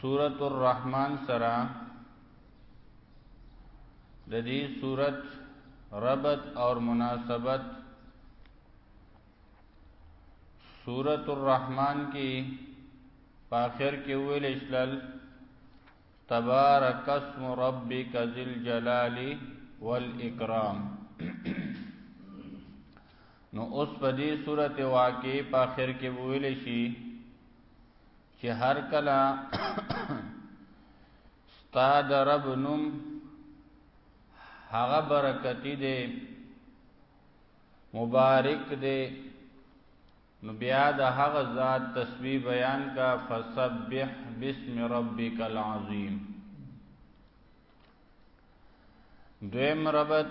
سورت الرحمن سرا د دې سورت ربط اور مناسبت سورت الرحمن کې په اخر کې ویل شلل تبارک اسم ربک ذل جلال والاکرام نو اوس په دې صورت واقع په اخر کې ویل شي چې هر کله ستا د رب نوم هغه برکتی دی مبارک دی نو بیا د هغه ذات تسبیح بیان کا فسبح بسم ربک العظیم دویم ربط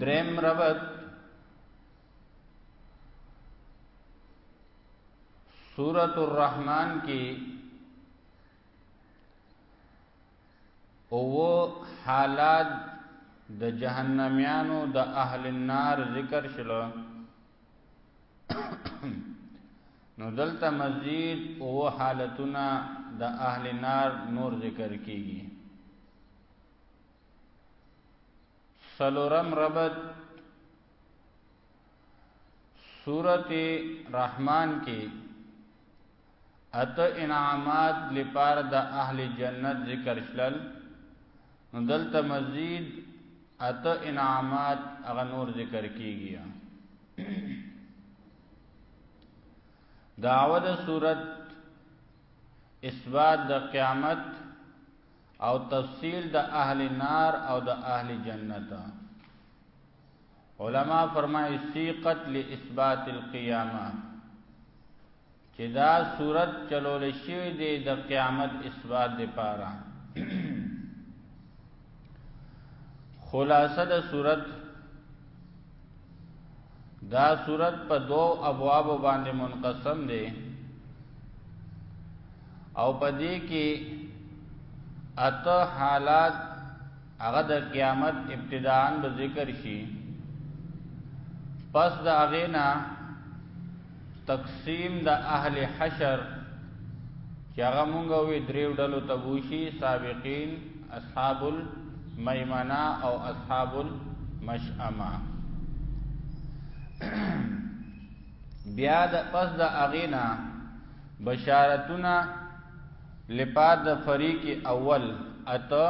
دریم ربط سورت الرحمن کی او حالات د جهنميانو د اهل النار ذکر شلو نو دلته مزید او حالتونه د اهل نار نور ذکر کیږي سلورم ربط سورت رحمان کې اته انعامات لپاره د اهل جنت ذکر شلل نو دلته مزید اته انعامات هغه نور ذکر کیږي داوود صورت اثبات د قیامت او تفصیل د اهل نار او د اهل جنت علما فرمایي سیقت لاثبات القیامه چې دا صورت چلول شوی دی د قیامت اثبات لپاره خلاصه د صورت دا صورت په دو ابواب باندې منقسم دی او په دې کې اته حالات هغه د قیامت ابتداءن به ذکر شي پس د هغه نه تقسیم د اهل حشر چې هغه مونږ وی دریو ډلو ته وشي سابقین اصحاب المیمنه او اصحاب المشأمه بیا د پس د اغینا بشارتونه لپاره د فریق اول اته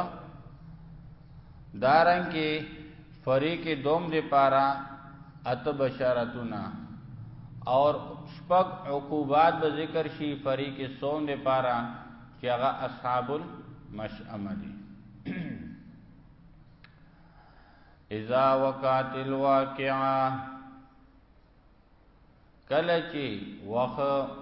دارنګه فریق دوم دی پارا ات بشارتنا اور شپږ عقوبات به ذکر شي فریق سوم دی پارا چې هغه اصحاب المشأمه دي اذا وقعت الواقعه کله چې وخت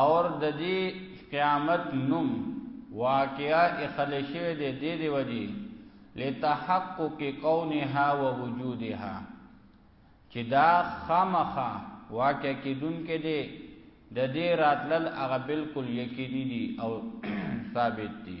اور د دې قیامت نوم واقعا اخلشه د دې دی وجه لتحقق کونها ووجودها چې دا خامخه واقع کیدون کې دی د دې راتلل هغه بالکل یقیني دي او ثابت دي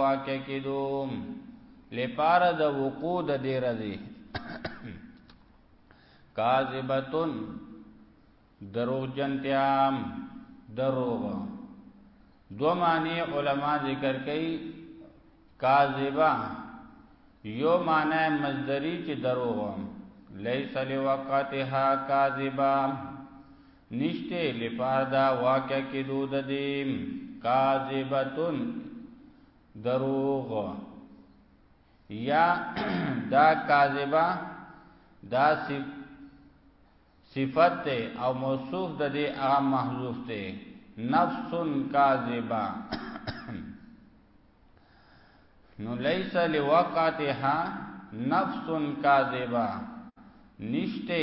واقع کېدو لپاره د وقوع د دې رضی کاذبتن دروغ جنتیام دروغ دو معنی علما ذکر کوي کاذبا یو معنی مصدری چې دروغ لیس لوقتها کاذبا نشته لپاره دا واقع کېدو د دې کاذبتون دروغ یا دا کاذبه دا صفت او موصوف د دې هغه محذوف ته نفس کاذبه نو لیس لوقاتها نفس کاذبه نشته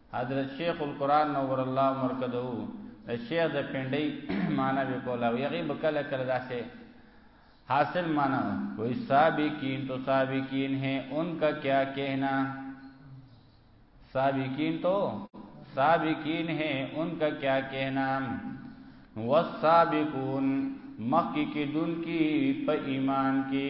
حضرت شیخ القرآن نور الله مرکده د شیخ د پنډۍ معنا به کوله او یغي بکله کړه داسې حاصل معنا کوئی سابقین تو سابقین ہے ان کا کیا کہنا سابقین تو سابقین ہے ان کا کیا کہنا والسابقون مخی کی دن کی پا ایمان کی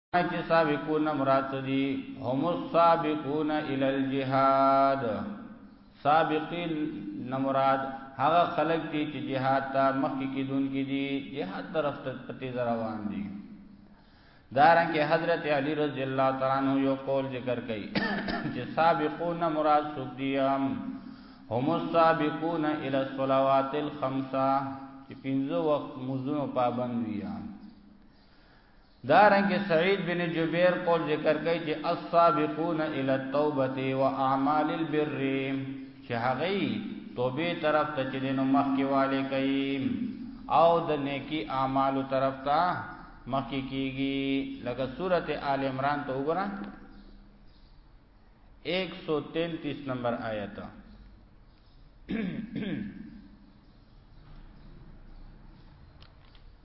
چې سابقون نه مراد څه دي؟ هم السابقون الی الجهاد سابقین نه مراد هغه خلک دي چې جهاد ته مخکې کېدونکي دي جهاد طرف ته په تیز روان دي دارنګه حضرت علی رضی الله تعالی عنہ یو قول ذکر کړي چې سابقون نه مراد څوک دي هم هم السابقون الی الصلوات الخمسه چې پنځه وخت مزونو پابند وي دارنګ سعید بن جبیر قول ذکر کوي چې السابقون الى التوبه واعمال البر چې هغه توبه طرف ته چې نو مخکې والي کوي او د نیکی اعمال طرف ته مخکې کیږي لکه سورته آل عمران ته وګورئ 133 نمبر آیت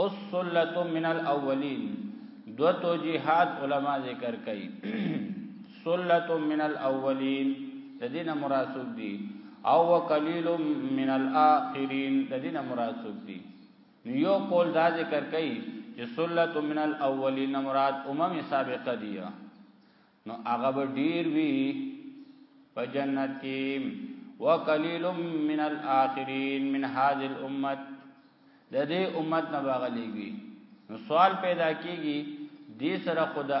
اوس سلت من الاولین دو توجیهات علما ذکر کړي سلت من الاولین د دینه مراسوب دي او قلیل من الاخرین د دینه مراسوب دي یو قول دا ذکر کړي چې سلت من الاولین مراد امم سابقه دي نو هغه به ډیر وی په جنت کې وقلیل من الاخرین من هذه الامه د دې امت نه باغلیږي نو سوال پیدا کیږي دې سره خدا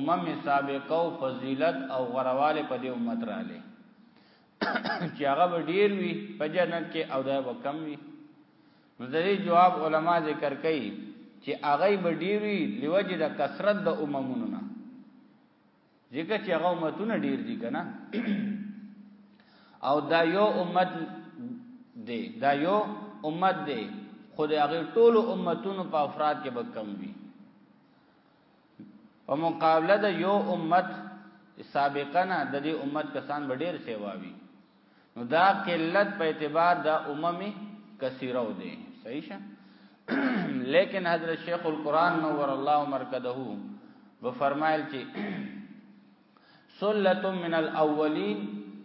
امم سابقه او فضیلت او غرواله په دې امت را لې چې هغه ډیر وی په جنت کې او دا وکم وی نو د دې جواب علما ذکر کوي چې هغه به ډیر وي لوجه د کثرت د اممونو نه ځکه چې هغه امتونه ډیر دي کنه او دا یو امت دی دا یو امت دی خو د هغه ټولو امتونو په افراد کې به کم وي په مقابله د یو امت سابقنا د دې امت کسان به ډیر سیواوي نو دا قلت په اعتبار د اممي کثیره و دي صحیح شه لیکن حضرت شیخ القران نور الله مرکده و فرمایل چې سلت من الاولین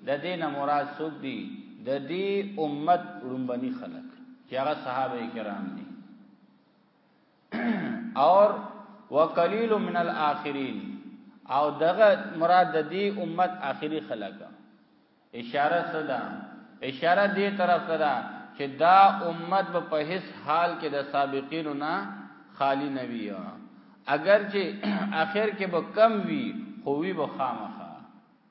د دینه مراد څوک دي د دې امت لومبني خلک چې هغه صحابه کرام دي اور وقلیل من الاخرین او دغه مراد د دې امت اخري خلک اشاره صدا اشاره دې طرف صدا چې دا امت په هیڅ حال کې د سابقینو نه خالی نه وی اگر چې اخر کې به کم وی خو وی به خامخه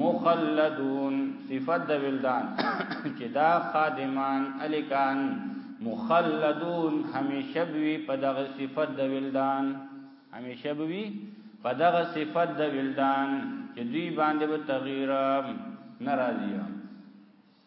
مخلدون صفت د ولدان چې دا خادمان الکان مخلدون همیشه بوي په دغه صفت د ولدان همیشه بوي په دغه صفت د ولدان چې دوی باندې به تغییر ناراضي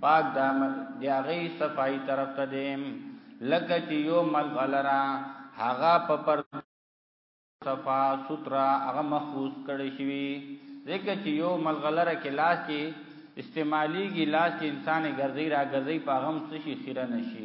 پاک دام دی هغه صفائی طرف ته دی لکه چې یو ملغلرا هغه په پر صفا سترا هغه محفوظ کړی شوی ځکه چې یو ملغلره کې لاس کې استعمالی کې لاس کې انسان ګرځي را ګرځي په غم څه شي خیره نشي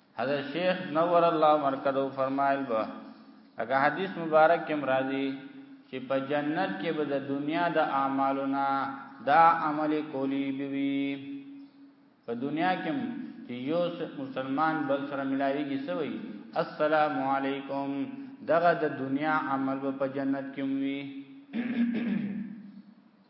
حضرت شیخ نور الله مرکزو فرمایل به اګه حدیث مبارک کې مرادي چې په جنت کې به د دنیا د اعمالنا دا عمل کولی بوي په دنیا کې چې یو مسلمان بل سره ملایږي سوي السلام علیکم دغه د دنیا عمل په جنت کې وي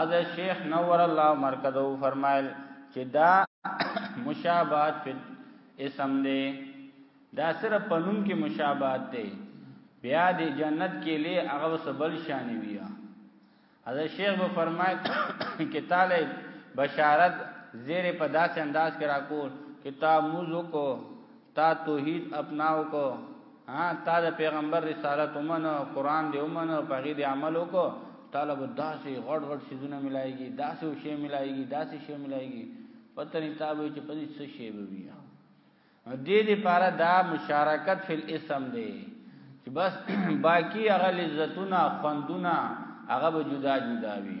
از شیخ نور الله مرکزو فرمایل چې دا مشابهت په اسم دی دا صرف په نوم کې مشابهت دی بیا د جنت کې له هغه سبل شان وی از شیخ به فرمایل کې تعالی بشارت زیر په داسې انداز کې راکول کتاب موزو کو تا توحید اپناو کو ها تا د پیغمبر رسالت ومنو قران دی ومنو پغی دی عمل وکړو طالب داسې غړ غړ سيزونه ملایږي داسې او شی ملایږي داسې شی ملایږي پته نه تابو چې په دې څه شی به وي دې دې پارا دا مشارکت فل اسم دی چې بس باقی هغه لذتونه خوندونه هغه به جدا جدا وي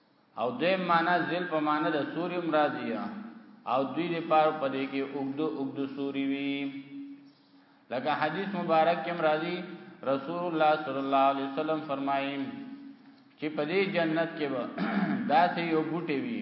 او دوی معنا ذل په معنا د سوري مرادیا او دوی د پار پدې کې اوګدو اوګدو سوري وی لکه حدیث مبارک کې مرادی رسول الله صلی الله علیه وسلم فرمایي چې پدې جنت کې به داسې یو بوټي وی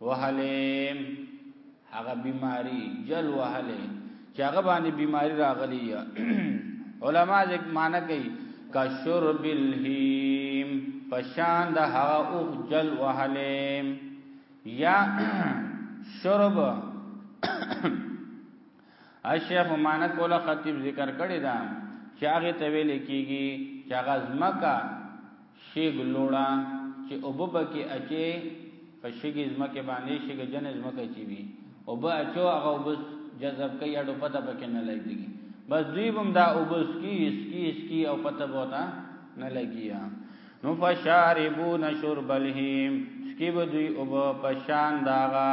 وهلې هغه بیماری جل وهلې چې هغه باندې بیماری راغلی یا علما ځک معنی کوي کشر بالهیم پشان د هغه او جل وهلې یا شرب الشیخ معنی کوله خطیب ذکر کړی دا چې هغه ته ویل کیږي چې هغه زمکا شیګ لوړا چې وبب کې اچي په شیګي زمکه باندې شیګ جن زمکه چی وی او به اچو هغه وبس جذب کوي اډو پته پکې نه لګي بس دوی هم دا وبس کی اس کی اس کی او پته بوتا نه لګیا نو فشاربون شرب الهیم سکی بدوی او په شان داغا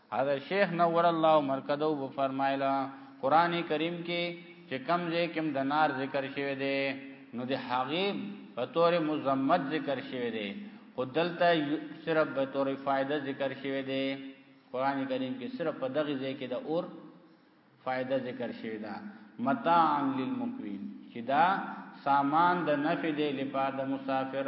هغه شیخ نور الله مرکزو و فرمایله قران کریم کې چې کم ځای کې د نار ذکر شوی دی نو د هغه په تور مزمت ذکر شوی دی خو دلته صرف به تور فائدہ ذکر شوی دی قران کریم کې صرف په دغه ځای کې د اور فائدہ ذکر شوی دا متاع للمقوین چې دا سامان د نفع دی لپاره د مسافر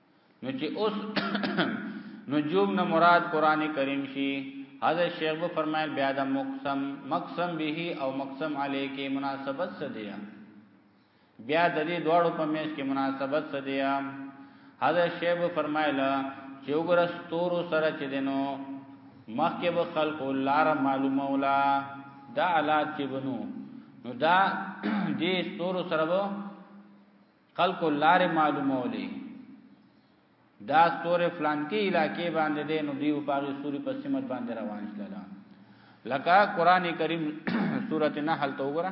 نو چې اوس نجوم نه مراد قران کریم شي حضرت شیخ به فرمایل بیا د مقسم مقسم به او مقسم علی کې مناسبت څه دی بیا د دې دواړو په میش کې مناسبت څه دی حضرت شیخ به فرمایل چې وګوره ستورو سره چې دینو مخکې به خلق لار معلومه ولا دا حالات چې بنو نو دا دې ستورو سره خلکو لارې معلومولې دا ستورې فلانکی علاقې باندې دی نو دیو پاغي سوري په سمت باندې روان شلل لکه قران کریم سورته نحل ته وګوره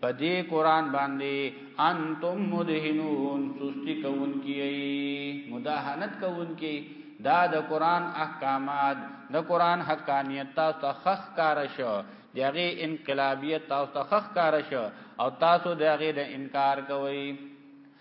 پدې قران باندې انتم مدهنون سستی کون کیئی مداهنت کون کی دا د قران احکامات د قران حقانیت تاسو ته خخ کار شو دغه انقلابیت تاسو ته خخ کار شو او تاسو دغه د انکار کوئ